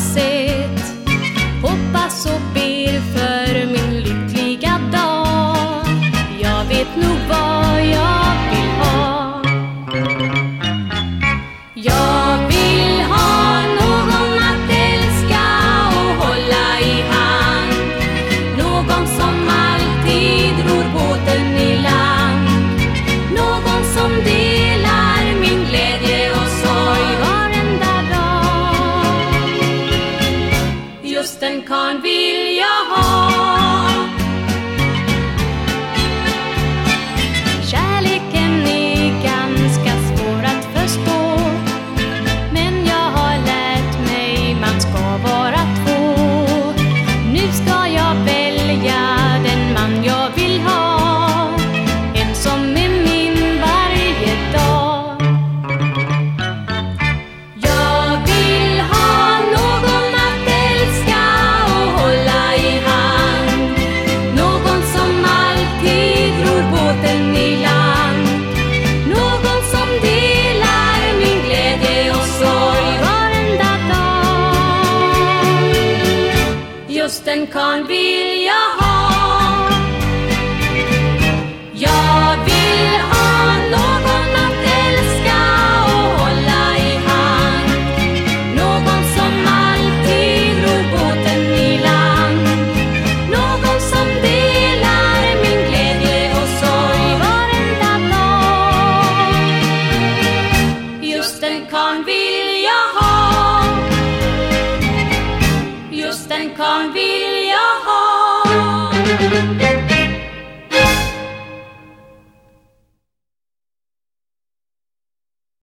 Say. Gusten kan your home. En karl vill jag ha. Jag vill ha någon att älska och hålla i hand. Någon som alltid ror båten i land. Någon som delar min glädje och sorg varenda dag. Just den kan vill Just den